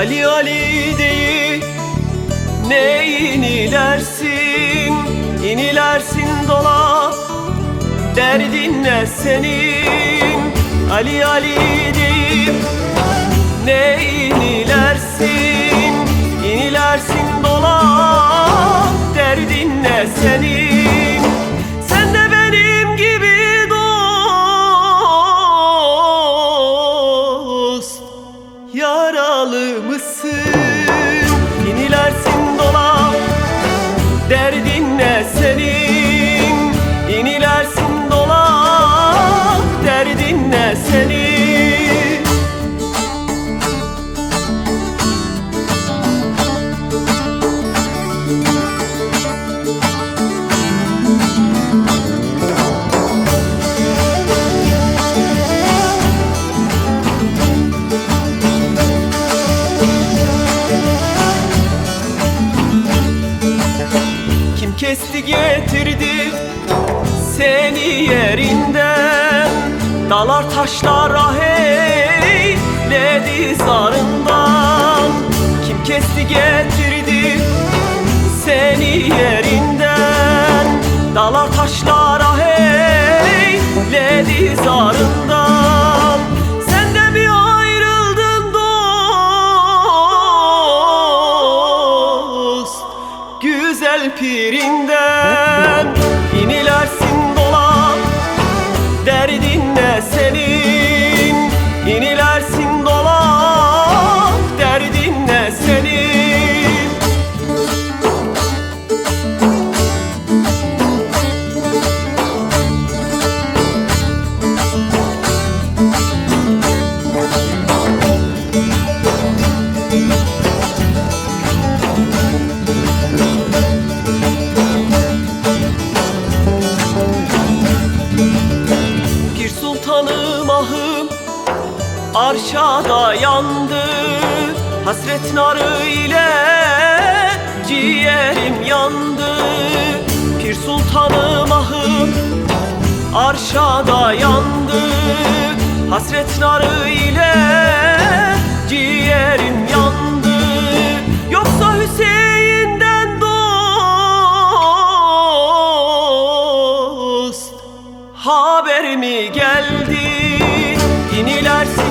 Ali Ali değil Ne inilersin? İnilersin dolap Derdin ne senin? Ali Ali deyip Ne inilersin? İnilersin dolap Derdin ne senin kesti getirdi seni yerinden Dalar taşlar ah eyledi zarından. Kim kesti getirdi seni yerinden. Dalar taşlar ah eyledi zarından Şiirinden Arşada yandı Hasret narı ile Ciğerim yandı Pir sultanım ahım Arşada yandı Hasret narı ile Ciğerim yandı Yoksa Hüseyin'den dost Haber mi geldi? İnilersin